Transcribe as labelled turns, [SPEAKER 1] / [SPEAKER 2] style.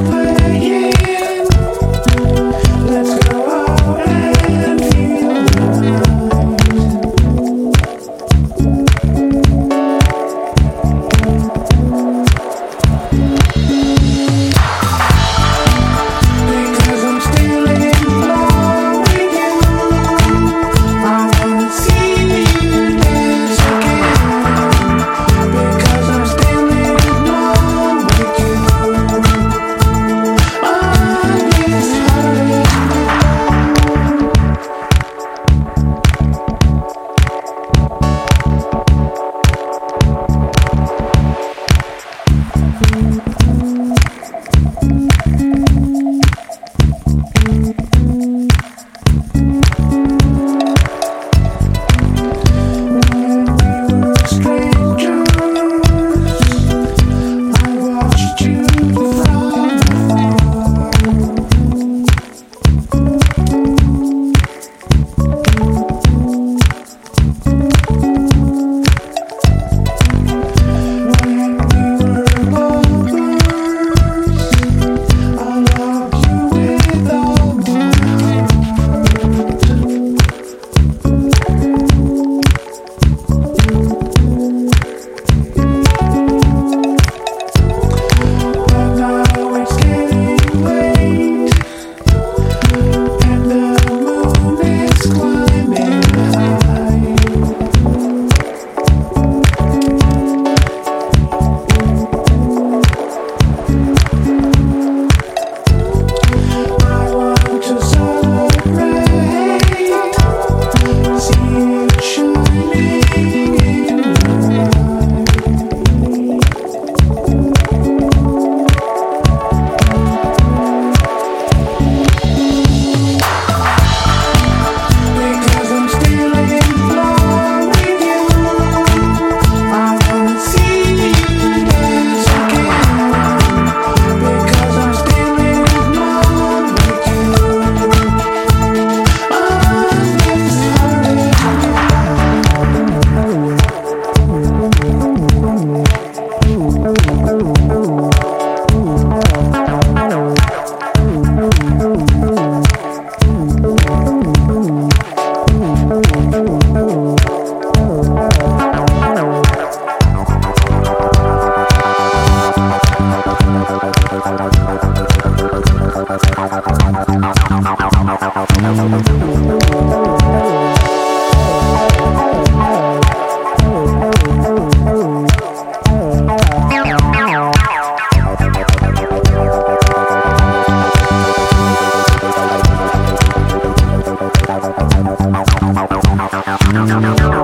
[SPEAKER 1] But
[SPEAKER 2] Thank you.